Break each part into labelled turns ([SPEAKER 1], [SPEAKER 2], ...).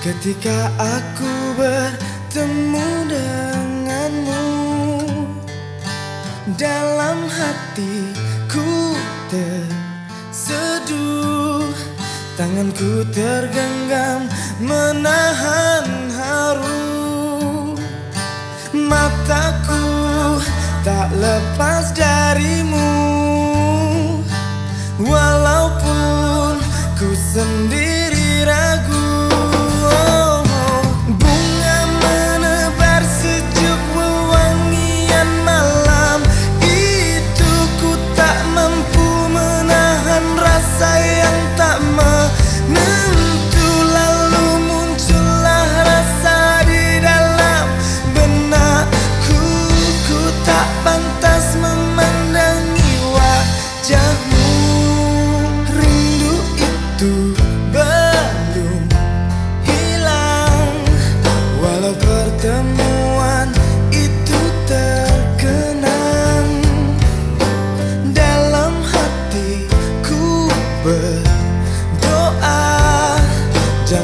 [SPEAKER 1] Ketika aku bertemu denganmu. Dalam hatiku terseduh Tanganku tergenggam menahan haru. Mataku tak lepas darimu. Walaupun ku sendiri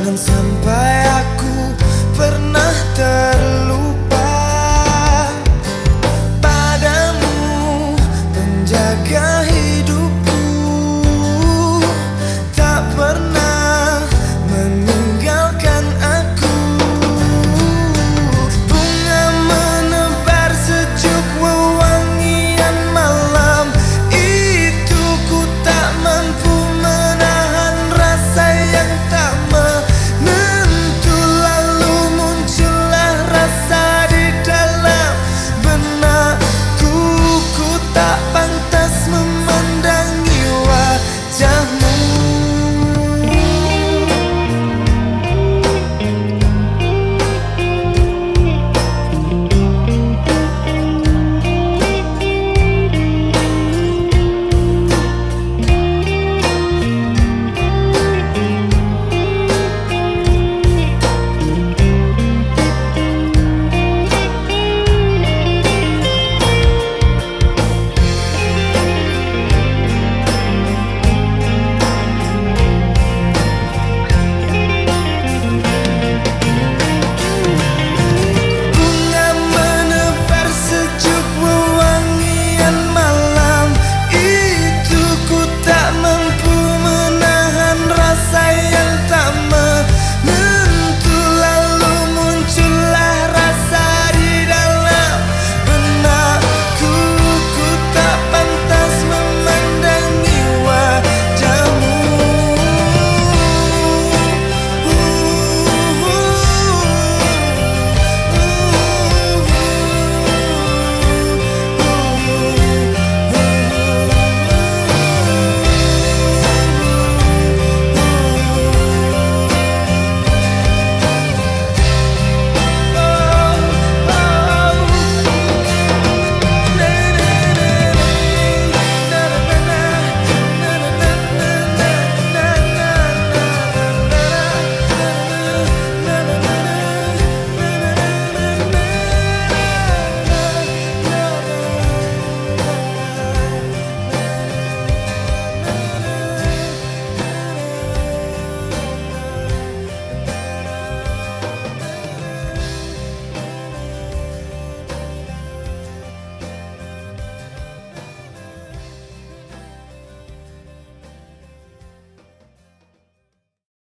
[SPEAKER 1] dalam sama